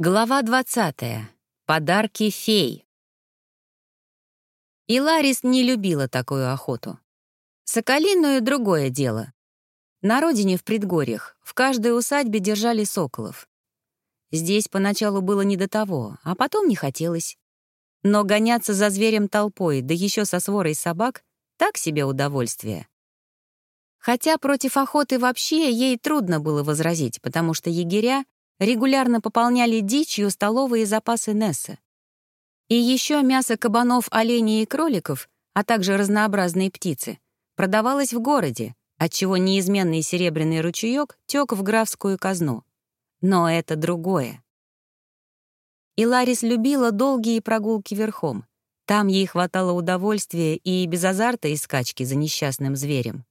Глава 20. Подарки фей. И Ларис не любила такую охоту. Соколиную — другое дело. На родине в предгорьях в каждой усадьбе держали соколов. Здесь поначалу было не до того, а потом не хотелось. Но гоняться за зверем толпой, да еще со сворой собак — так себе удовольствие. Хотя против охоты вообще ей трудно было возразить, потому что егеря регулярно пополняли дичью столовые запасы Несса. И еще мясо кабанов, оленей и кроликов, а также разнообразные птицы, продавалось в городе, отчего неизменный серебряный ручеек тек в графскую казну. Но это другое. И Ларис любила долгие прогулки верхом. Там ей хватало удовольствия и без азарта и скачки за несчастным зверем.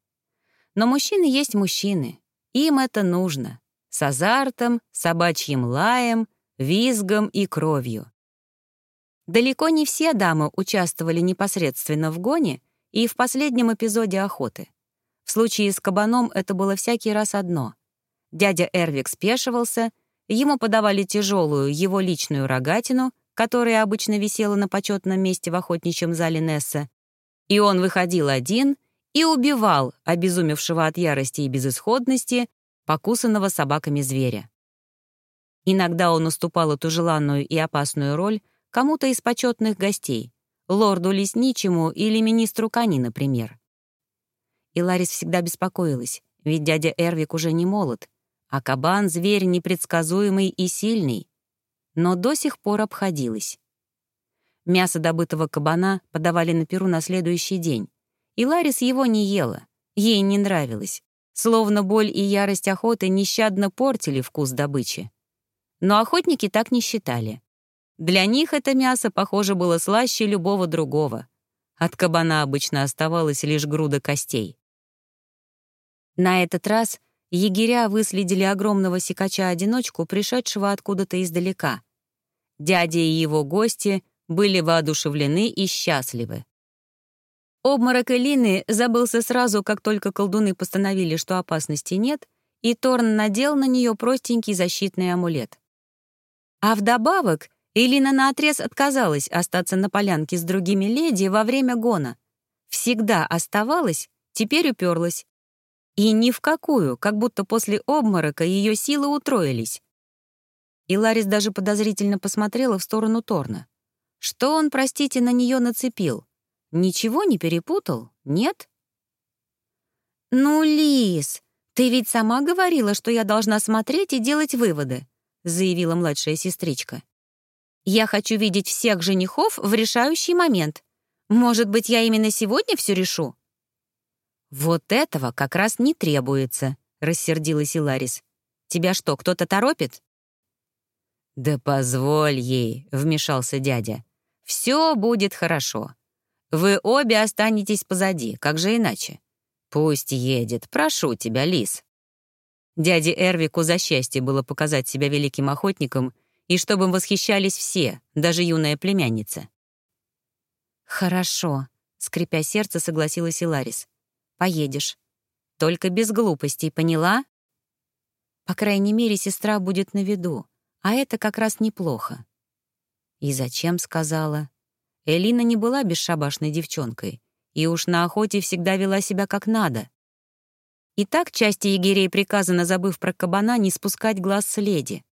Но мужчины есть мужчины. Им это нужно с азартом, собачьим лаем, визгом и кровью. Далеко не все дамы участвовали непосредственно в гоне и в последнем эпизоде охоты. В случае с кабаном это было всякий раз одно. Дядя Эрвик спешивался, ему подавали тяжелую его личную рогатину, которая обычно висела на почетном месте в охотничьем зале Несса, и он выходил один и убивал обезумевшего от ярости и безысходности покусанного собаками зверя. Иногда он уступал эту желанную и опасную роль кому-то из почетных гостей, лорду Лесничему или министру Кани, например. И Ларис всегда беспокоилась, ведь дядя Эрвик уже не молод, а кабан — зверь непредсказуемый и сильный. Но до сих пор обходилась. Мясо добытого кабана подавали на перу на следующий день, и Ларис его не ела, ей не нравилось словно боль и ярость охоты нещадно портили вкус добычи. Но охотники так не считали. Для них это мясо, похоже, было слаще любого другого. От кабана обычно оставалась лишь груда костей. На этот раз егеря выследили огромного сикача-одиночку, пришедшего откуда-то издалека. Дядя и его гости были воодушевлены и счастливы. Обморок Элины забылся сразу, как только колдуны постановили, что опасности нет, и Торн надел на нее простенький защитный амулет. А вдобавок Элина наотрез отказалась остаться на полянке с другими леди во время гона. Всегда оставалась, теперь уперлась. И ни в какую, как будто после обморока ее силы утроились. И Ларис даже подозрительно посмотрела в сторону Торна. Что он, простите, на нее нацепил? Ничего не перепутал, нет? «Ну, Лис, ты ведь сама говорила, что я должна смотреть и делать выводы», заявила младшая сестричка. «Я хочу видеть всех женихов в решающий момент. Может быть, я именно сегодня все решу?» «Вот этого как раз не требуется», — рассердилась Иларис. «Тебя что, кто-то торопит?» «Да позволь ей», — вмешался дядя. «Все будет хорошо. Вы обе останетесь позади, как же иначе? Пусть едет, прошу тебя, лис». Дяде Эрвику за счастье было показать себя великим охотником и чтобы восхищались все, даже юная племянница. «Хорошо», — скрипя сердце, согласилась Иларис. «Поедешь. Только без глупостей, поняла?» По крайней мере, сестра будет на виду, а это как раз неплохо. И зачем сказала? Элина не была бесшабашной девчонкой и уж на охоте всегда вела себя как надо. И так части егерей приказано, забыв про кабана, не спускать глаз с леди.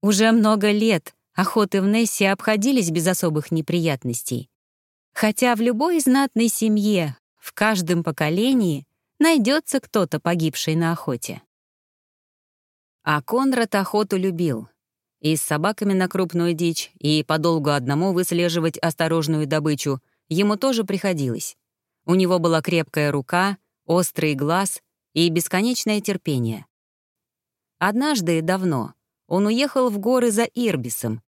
Уже много лет охоты в Нессе обходились без особых неприятностей. Хотя в любой знатной семье, в каждом поколении найдется кто-то, погибший на охоте. А Конрад охоту любил, и с собаками на крупную дичь, и подолгу одному выслеживать осторожную добычу ему тоже приходилось. У него была крепкая рука, острый глаз и бесконечное терпение. Однажды, давно, он уехал в горы за Ирбисом.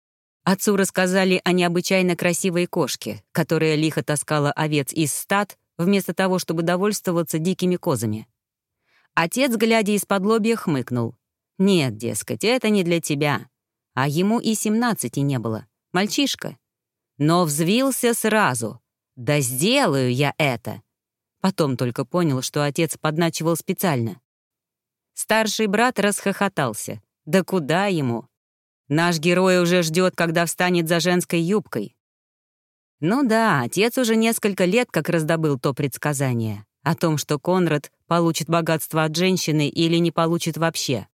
Отцу рассказали о необычайно красивой кошке, которая лихо таскала овец из стад, вместо того, чтобы довольствоваться дикими козами. Отец, глядя из-под лобья, хмыкнул. «Нет, дескать, это не для тебя а ему и семнадцати не было. Мальчишка. Но взвился сразу. «Да сделаю я это!» Потом только понял, что отец подначивал специально. Старший брат расхохотался. «Да куда ему?» Наш герой уже ждет, когда встанет за женской юбкой. Ну да, отец уже несколько лет как раздобыл то предсказание о том, что Конрад получит богатство от женщины или не получит вообще.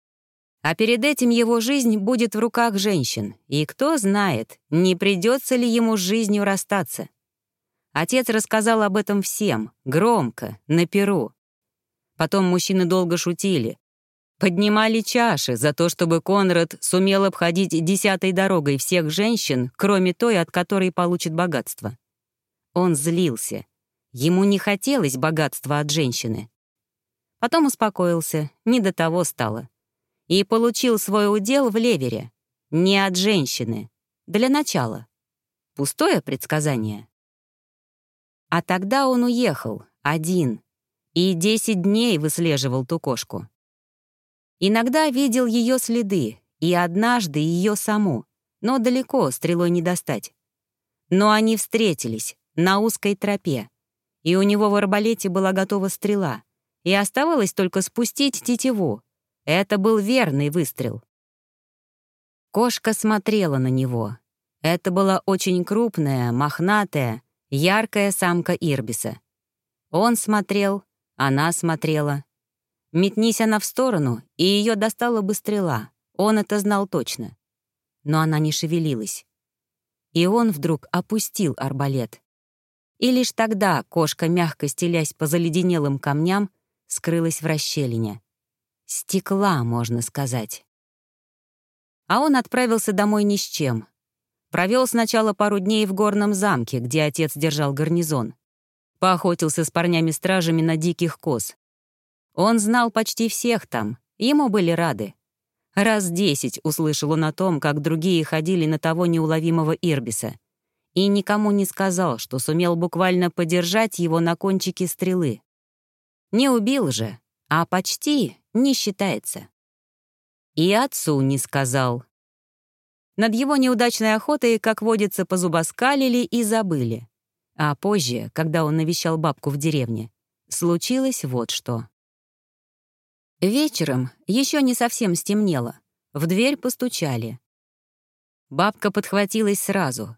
А перед этим его жизнь будет в руках женщин, и кто знает, не придется ли ему с жизнью расстаться. Отец рассказал об этом всем, громко, на перу. Потом мужчины долго шутили, поднимали чаши за то, чтобы Конрад сумел обходить десятой дорогой всех женщин, кроме той, от которой получит богатство. Он злился. Ему не хотелось богатства от женщины. Потом успокоился, не до того стало. И получил свой удел в левере. Не от женщины. Для начала. Пустое предсказание. А тогда он уехал, один, и десять дней выслеживал ту кошку. Иногда видел ее следы, и однажды ее саму, но далеко стрелой не достать. Но они встретились на узкой тропе, и у него в арбалете была готова стрела, и оставалось только спустить тетиву. Это был верный выстрел. Кошка смотрела на него. Это была очень крупная, мохнатая, яркая самка Ирбиса. Он смотрел, она смотрела, Метнись она в сторону, и ее достала бы стрела. Он это знал точно. Но она не шевелилась. И он вдруг опустил арбалет. И лишь тогда кошка, мягко стелясь по заледенелым камням, скрылась в расщелине. Стекла, можно сказать. А он отправился домой ни с чем. Провел сначала пару дней в горном замке, где отец держал гарнизон. Поохотился с парнями-стражами на диких коз. Он знал почти всех там, ему были рады. Раз десять услышал он о том, как другие ходили на того неуловимого Ирбиса. И никому не сказал, что сумел буквально подержать его на кончике стрелы. Не убил же, а почти не считается. И отцу не сказал. Над его неудачной охотой, как водится, позубоскалили и забыли. А позже, когда он навещал бабку в деревне, случилось вот что. Вечером еще не совсем стемнело. В дверь постучали. Бабка подхватилась сразу.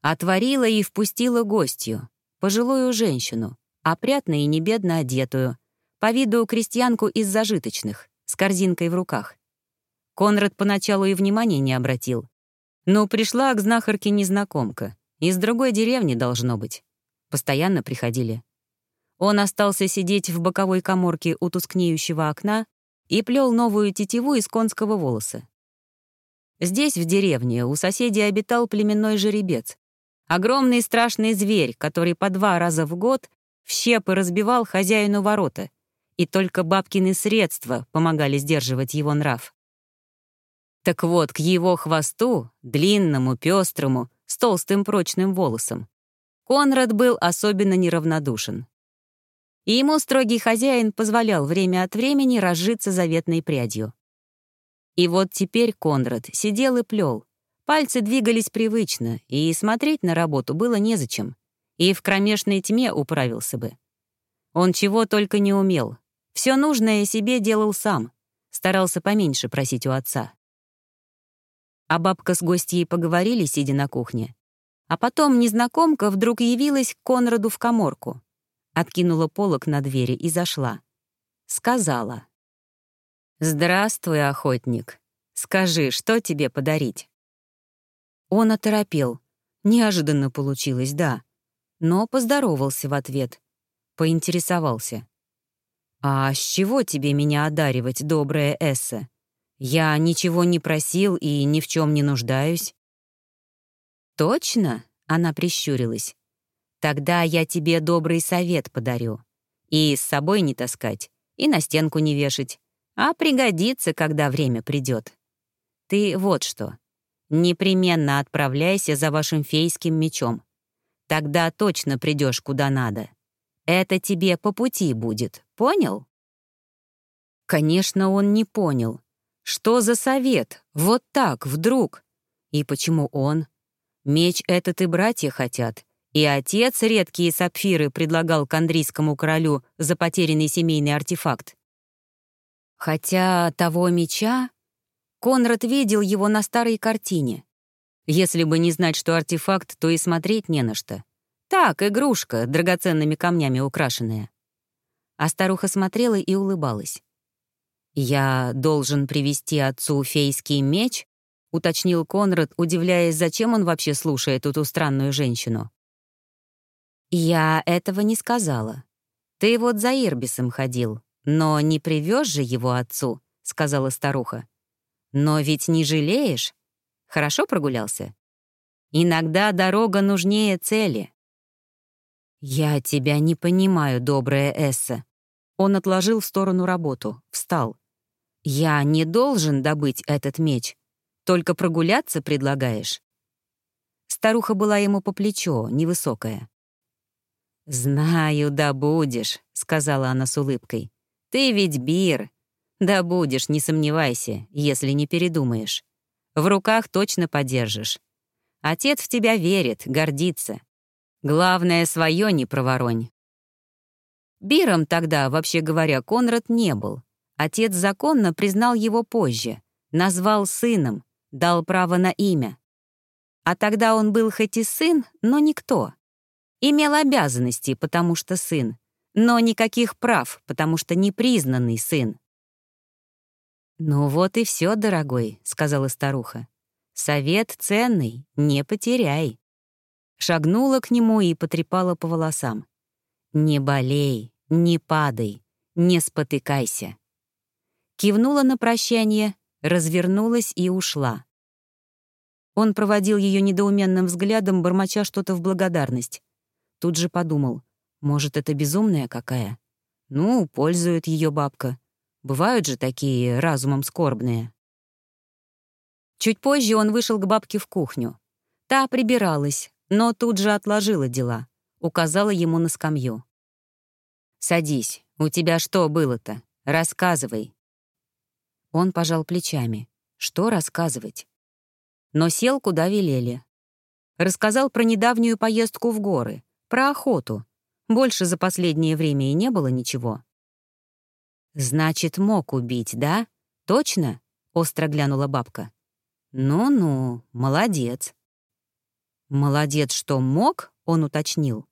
Отворила и впустила гостью, пожилую женщину, опрятно и небедно одетую, по виду крестьянку из зажиточных, с корзинкой в руках. Конрад поначалу и внимания не обратил. Но пришла к знахарке незнакомка. Из другой деревни должно быть. Постоянно приходили. Он остался сидеть в боковой коморке у тускнеющего окна и плел новую тетиву из конского волоса. Здесь, в деревне, у соседей обитал племенной жеребец. Огромный страшный зверь, который по два раза в год в щепы разбивал хозяину ворота, и только бабкины средства помогали сдерживать его нрав. Так вот, к его хвосту, длинному, пестрому, с толстым прочным волосом, Конрад был особенно неравнодушен и ему строгий хозяин позволял время от времени разжиться заветной прядью. И вот теперь Конрад сидел и плел. Пальцы двигались привычно, и смотреть на работу было незачем. И в кромешной тьме управился бы. Он чего только не умел. Все нужное себе делал сам. Старался поменьше просить у отца. А бабка с гостьей поговорили, сидя на кухне. А потом незнакомка вдруг явилась к Конраду в коморку откинула полок на двери и зашла. Сказала. «Здравствуй, охотник. Скажи, что тебе подарить?» Он оторопел. Неожиданно получилось, да. Но поздоровался в ответ. Поинтересовался. «А с чего тебе меня одаривать, добрая Эсса? Я ничего не просил и ни в чем не нуждаюсь». «Точно?» — она прищурилась. Тогда я тебе добрый совет подарю. И с собой не таскать, и на стенку не вешать, а пригодится, когда время придет. Ты вот что. Непременно отправляйся за вашим фейским мечом. Тогда точно придешь куда надо. Это тебе по пути будет, понял? Конечно, он не понял. Что за совет? Вот так, вдруг? И почему он? Меч этот и братья хотят, и отец редкие сапфиры предлагал кандрийскому королю за потерянный семейный артефакт. Хотя того меча... Конрад видел его на старой картине. Если бы не знать, что артефакт, то и смотреть не на что. Так, игрушка, драгоценными камнями украшенная. А старуха смотрела и улыбалась. «Я должен привести отцу фейский меч?» — уточнил Конрад, удивляясь, зачем он вообще слушает эту странную женщину. «Я этого не сказала. Ты вот за Ирбисом ходил, но не привез же его отцу», — сказала старуха. «Но ведь не жалеешь? Хорошо прогулялся? Иногда дорога нужнее цели». «Я тебя не понимаю, добрая Эсса». Он отложил в сторону работу, встал. «Я не должен добыть этот меч. Только прогуляться предлагаешь?» Старуха была ему по плечо, невысокая. «Знаю, да будешь», — сказала она с улыбкой. «Ты ведь бир. Да будешь, не сомневайся, если не передумаешь. В руках точно подержишь. Отец в тебя верит, гордится. Главное, свое не проворонь». Биром тогда, вообще говоря, Конрад не был. Отец законно признал его позже, назвал сыном, дал право на имя. А тогда он был хоть и сын, но никто. Имел обязанности, потому что сын, но никаких прав, потому что непризнанный сын. «Ну вот и все, дорогой», — сказала старуха. «Совет ценный, не потеряй». Шагнула к нему и потрепала по волосам. «Не болей, не падай, не спотыкайся» кивнула на прощание, развернулась и ушла. Он проводил ее недоуменным взглядом, бормоча что-то в благодарность. Тут же подумал, может, это безумная какая? Ну, пользует ее бабка. Бывают же такие разумом скорбные. Чуть позже он вышел к бабке в кухню. Та прибиралась, но тут же отложила дела, указала ему на скамью. «Садись, у тебя что было-то? Рассказывай». Он пожал плечами. Что рассказывать? Но сел, куда велели. Рассказал про недавнюю поездку в горы, про охоту. Больше за последнее время и не было ничего. «Значит, мог убить, да? Точно?» — остро глянула бабка. «Ну-ну, молодец». «Молодец, что мог?» — он уточнил.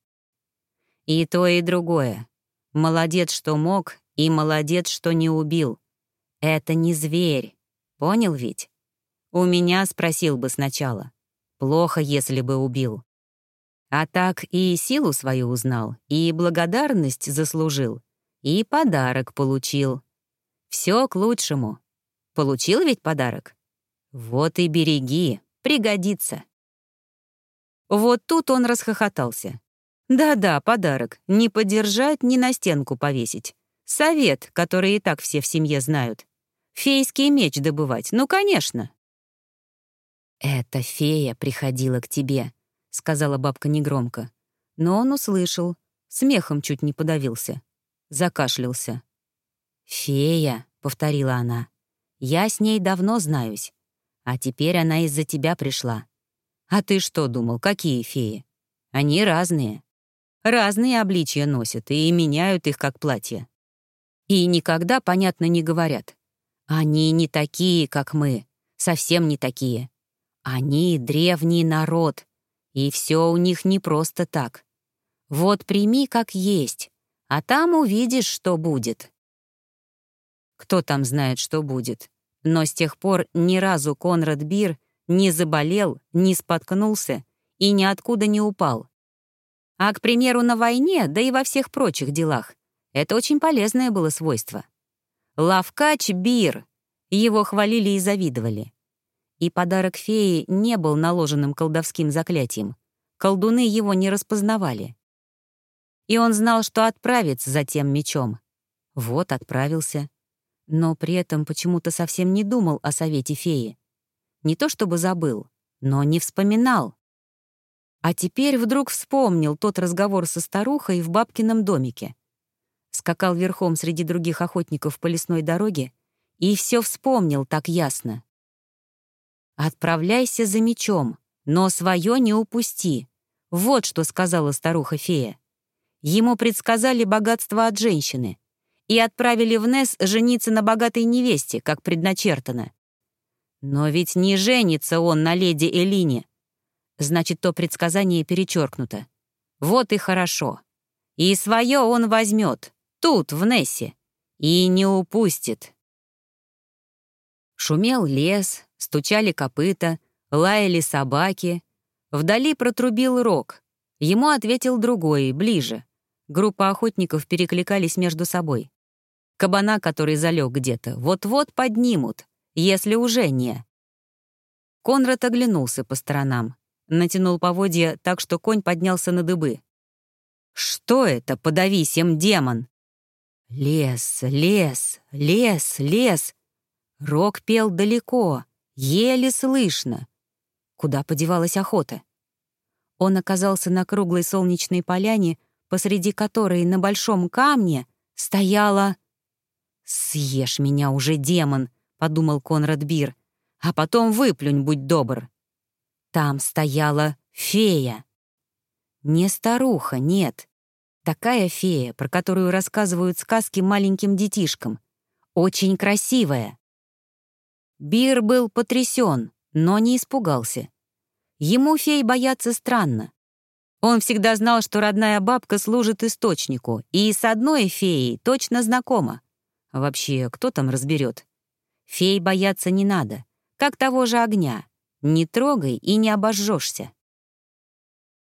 «И то, и другое. Молодец, что мог, и молодец, что не убил. Это не зверь. Понял ведь? У меня спросил бы сначала. Плохо, если бы убил. А так и силу свою узнал, и благодарность заслужил, и подарок получил. Все к лучшему. Получил ведь подарок? Вот и береги, пригодится. Вот тут он расхохотался. Да-да, подарок. Не подержать, ни на стенку повесить. Совет, который и так все в семье знают. Фейский меч добывать, ну, конечно. «Это фея приходила к тебе», — сказала бабка негромко. Но он услышал, смехом чуть не подавился. Закашлялся. «Фея», — повторила она, — «я с ней давно знаюсь, а теперь она из-за тебя пришла. А ты что думал, какие феи? Они разные. Разные обличья носят и меняют их как платье. И никогда, понятно, не говорят. Они не такие, как мы, совсем не такие. Они — древний народ, и все у них не просто так. Вот прими как есть, а там увидишь, что будет. Кто там знает, что будет? Но с тех пор ни разу Конрад Бир не заболел, не споткнулся и ниоткуда не упал. А, к примеру, на войне, да и во всех прочих делах, это очень полезное было свойство. Лавкач Бир. Его хвалили и завидовали. И подарок феи не был наложенным колдовским заклятием. Колдуны его не распознавали. И он знал, что отправится за тем мечом. Вот отправился. Но при этом почему-то совсем не думал о совете феи. Не то чтобы забыл, но не вспоминал. А теперь вдруг вспомнил тот разговор со старухой в бабкином домике скакал верхом среди других охотников по лесной дороге и все вспомнил так ясно. «Отправляйся за мечом, но свое не упусти», — вот что сказала старуха-фея. Ему предсказали богатство от женщины и отправили в Нес жениться на богатой невесте, как предначертано. Но ведь не женится он на леди Элине. Значит, то предсказание перечеркнуто. Вот и хорошо. И свое он возьмет, тут, в Нессе, и не упустит. Шумел лес, стучали копыта, лаяли собаки. Вдали протрубил рог. Ему ответил другой, ближе. Группа охотников перекликались между собой. Кабана, который залег где-то, вот-вот поднимут, если уже не. Конрад оглянулся по сторонам, натянул поводья так, что конь поднялся на дыбы. «Что это, подавись им, демон?» «Лес, лес, лес, лес!» Рок пел далеко, еле слышно. Куда подевалась охота? Он оказался на круглой солнечной поляне, посреди которой на большом камне стояла... «Съешь меня уже, демон!» — подумал Конрад Бир. «А потом выплюнь, будь добр». Там стояла фея. Не старуха, нет. Такая фея, про которую рассказывают сказки маленьким детишкам. Очень красивая. Бир был потрясен, но не испугался. Ему фей бояться странно. Он всегда знал, что родная бабка служит источнику, и с одной феей точно знакома. Вообще, кто там разберет? Фей бояться не надо, как того же огня. Не трогай и не обожжешься.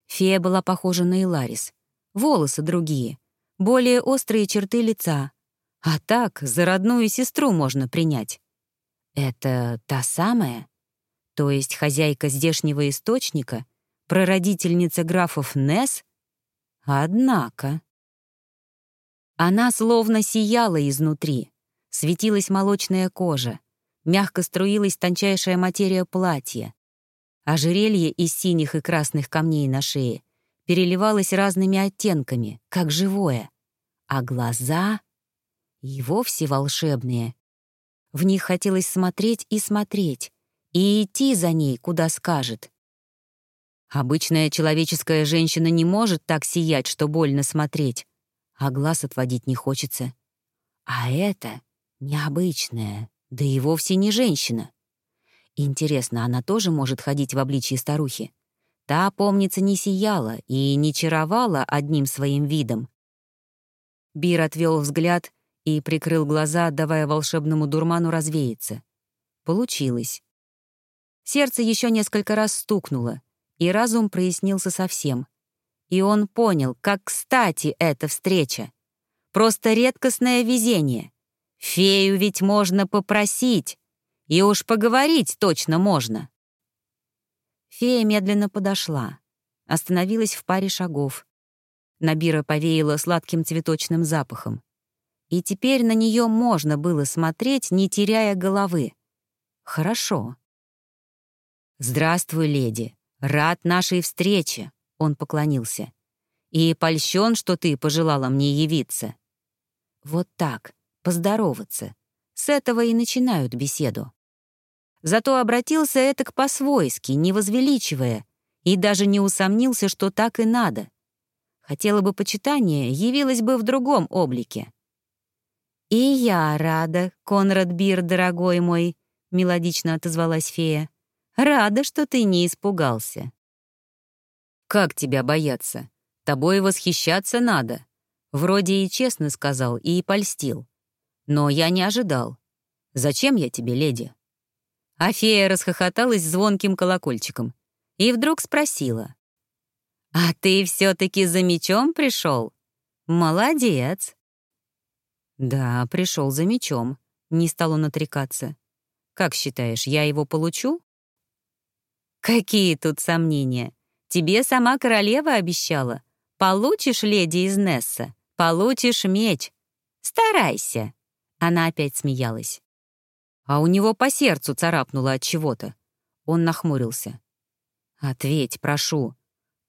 Фея была похожа на Иларис. Волосы другие, более острые черты лица. А так, за родную сестру можно принять. Это та самая? То есть хозяйка здешнего источника, прародительница графов Нес? Однако... Она словно сияла изнутри. Светилась молочная кожа. Мягко струилась тончайшая материя платья. Ожерелье из синих и красных камней на шее переливалось разными оттенками, как живое. А глаза и вовсе волшебные. В них хотелось смотреть и смотреть, и идти за ней, куда скажет. Обычная человеческая женщина не может так сиять, что больно смотреть а глаз отводить не хочется. А это необычная, да и вовсе не женщина. Интересно, она тоже может ходить в обличии старухи? Та, помнится, не сияла и не чаровала одним своим видом. Бир отвел взгляд и прикрыл глаза, давая волшебному дурману развеяться. Получилось. Сердце еще несколько раз стукнуло, и разум прояснился совсем. И он понял, как кстати эта встреча. Просто редкостное везение. Фею ведь можно попросить. И уж поговорить точно можно. Фея медленно подошла. Остановилась в паре шагов. Набира повеяла сладким цветочным запахом. И теперь на нее можно было смотреть, не теряя головы. Хорошо. «Здравствуй, леди. Рад нашей встрече», он поклонился. «И польщен, что ты пожелала мне явиться». Вот так, поздороваться. С этого и начинают беседу. Зато обратился это к по-свойски, не возвеличивая, и даже не усомнился, что так и надо. Хотела бы почитания, явилась бы в другом облике. «И я рада, Конрад Бир, дорогой мой», — мелодично отозвалась фея. «Рада, что ты не испугался». «Как тебя бояться? Тобой восхищаться надо». Вроде и честно сказал, и польстил. Но я не ожидал. «Зачем я тебе, леди?» А расхохоталась звонким колокольчиком и вдруг спросила. «А ты все таки за мечом пришел? Молодец!» «Да, пришел за мечом», — не стал он отрекаться. «Как считаешь, я его получу?» «Какие тут сомнения? Тебе сама королева обещала. Получишь, леди из Несса, получишь меч. Старайся». Она опять смеялась. А у него по сердцу царапнуло от чего-то. Он нахмурился. «Ответь, прошу.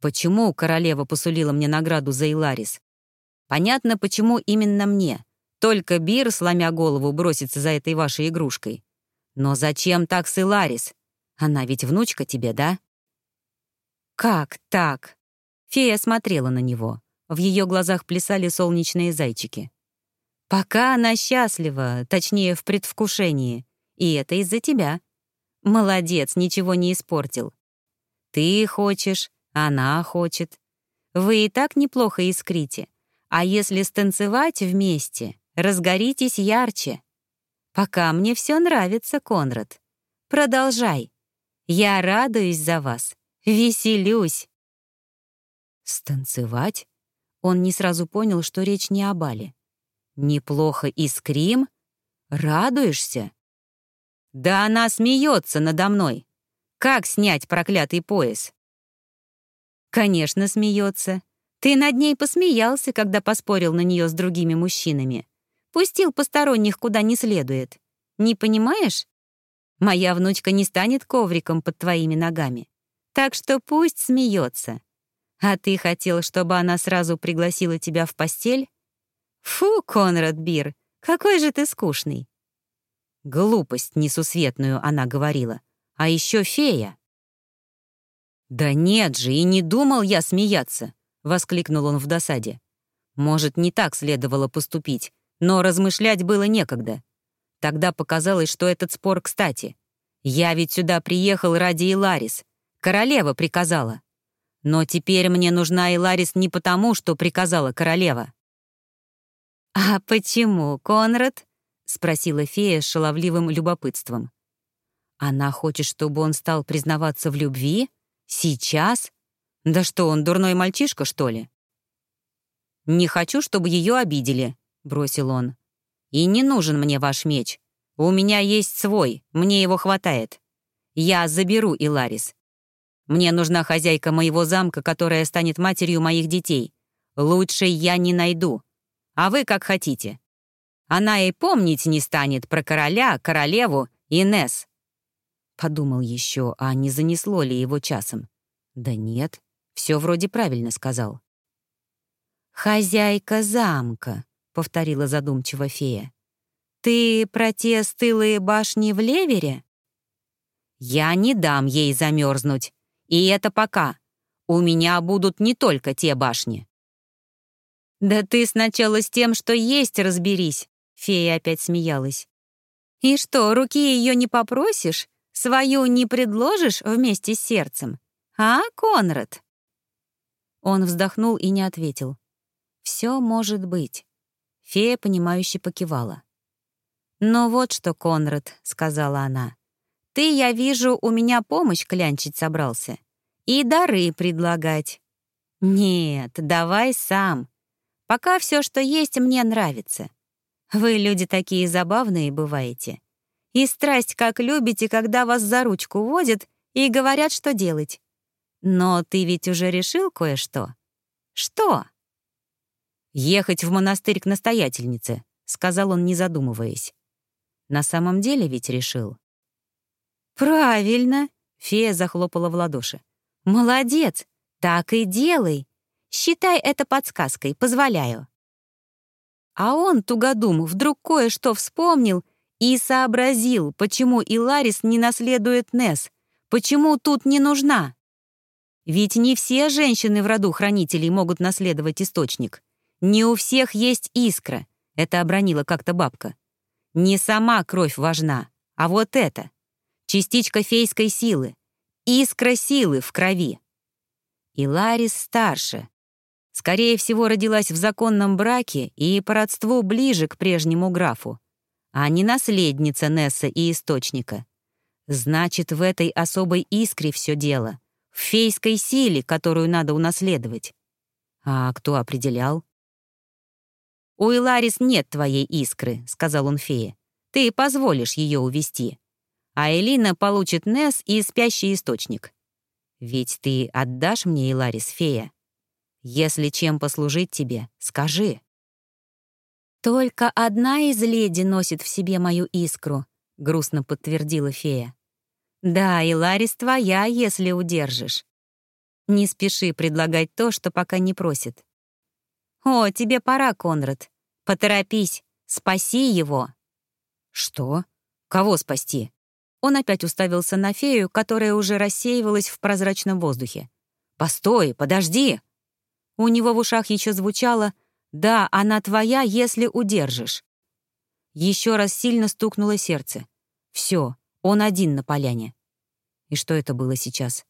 Почему королева посулила мне награду за Иларис? Понятно, почему именно мне. Только Бир, сломя голову, бросится за этой вашей игрушкой. Но зачем так с Иларис? Она ведь внучка тебе, да?» «Как так?» Фея смотрела на него. В ее глазах плясали солнечные зайчики. «Пока она счастлива, точнее, в предвкушении. И это из-за тебя. Молодец, ничего не испортил. Ты хочешь, она хочет. Вы и так неплохо искрите. А если станцевать вместе, разгоритесь ярче. Пока мне все нравится, Конрад. Продолжай. Я радуюсь за вас, веселюсь. Станцевать? Он не сразу понял, что речь не о бале. Неплохо искрим? Радуешься? Да она смеется надо мной. Как снять проклятый пояс? Конечно, смеется. Ты над ней посмеялся, когда поспорил на нее с другими мужчинами. Пустил посторонних куда не следует. Не понимаешь? Моя внучка не станет ковриком под твоими ногами. Так что пусть смеется. А ты хотел, чтобы она сразу пригласила тебя в постель? Фу, Конрад Бир, какой же ты скучный. Глупость несусветную она говорила. А еще фея. «Да нет же, и не думал я смеяться!» — воскликнул он в досаде. «Может, не так следовало поступить, но размышлять было некогда. Тогда показалось, что этот спор кстати. Я ведь сюда приехал ради Иларис. Королева приказала. Но теперь мне нужна Иларис не потому, что приказала королева». «А почему, Конрад?» — спросила фея с шаловливым любопытством. «Она хочет, чтобы он стал признаваться в любви?» Сейчас? Да что, он дурной мальчишка, что ли? «Не хочу, чтобы ее обидели», — бросил он. «И не нужен мне ваш меч. У меня есть свой, мне его хватает. Я заберу Иларис. Мне нужна хозяйка моего замка, которая станет матерью моих детей. Лучше я не найду. А вы как хотите. Она и помнить не станет про короля, королеву и Несс. Подумал еще, а не занесло ли его часом. Да нет, все вроде правильно сказал. «Хозяйка замка», — повторила задумчиво фея. «Ты про те стылые башни в Левере?» «Я не дам ей замерзнуть. И это пока. У меня будут не только те башни». «Да ты сначала с тем, что есть, разберись», — фея опять смеялась. «И что, руки ее не попросишь? Свою не предложишь вместе с сердцем? А, Конрад?» Он вздохнул и не ответил. «Все может быть». Фея, понимающе покивала. «Ну вот что, Конрад», — сказала она. «Ты, я вижу, у меня помощь клянчить собрался. И дары предлагать». «Нет, давай сам. Пока все, что есть, мне нравится. Вы люди такие забавные бываете. И страсть, как любите, когда вас за ручку водят и говорят, что делать. Но ты ведь уже решил кое-что? Что? «Ехать в монастырь к настоятельнице», — сказал он, не задумываясь. На самом деле ведь решил. «Правильно», — фея захлопала в ладоши. «Молодец! Так и делай! Считай это подсказкой, позволяю». А он, тугодум, вдруг кое-что вспомнил и сообразил, почему Иларис не наследует Нес, почему тут не нужна. Ведь не все женщины в роду хранителей могут наследовать источник. Не у всех есть искра, это обронила как-то бабка. Не сама кровь важна, а вот это. Частичка фейской силы, искра силы в крови. Иларис старше. Скорее всего, родилась в законном браке и по родству ближе к прежнему графу а не наследница Несса и Источника. Значит, в этой особой искре все дело, в фейской силе, которую надо унаследовать. А кто определял? «У Иларис нет твоей искры», — сказал он фее. «Ты позволишь ее увести. А Элина получит Несс и спящий источник. Ведь ты отдашь мне Иларис, фея? Если чем послужить тебе, скажи». «Только одна из леди носит в себе мою искру», — грустно подтвердила фея. «Да, и Ларис твоя, если удержишь. Не спеши предлагать то, что пока не просит. О, тебе пора, Конрад. Поторопись, спаси его». «Что? Кого спасти?» Он опять уставился на фею, которая уже рассеивалась в прозрачном воздухе. «Постой, подожди!» У него в ушах еще звучало — да, она твоя, если удержишь. Еще раз сильно стукнуло сердце. Все, он один на поляне. И что это было сейчас?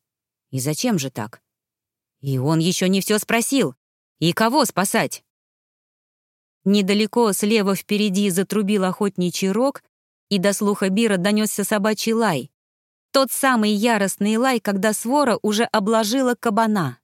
И зачем же так? И он еще не все спросил. И кого спасать? Недалеко слева впереди затрубил охотничий рог, и до слуха Бира донесся собачий лай. Тот самый яростный лай, когда свора уже обложила кабана.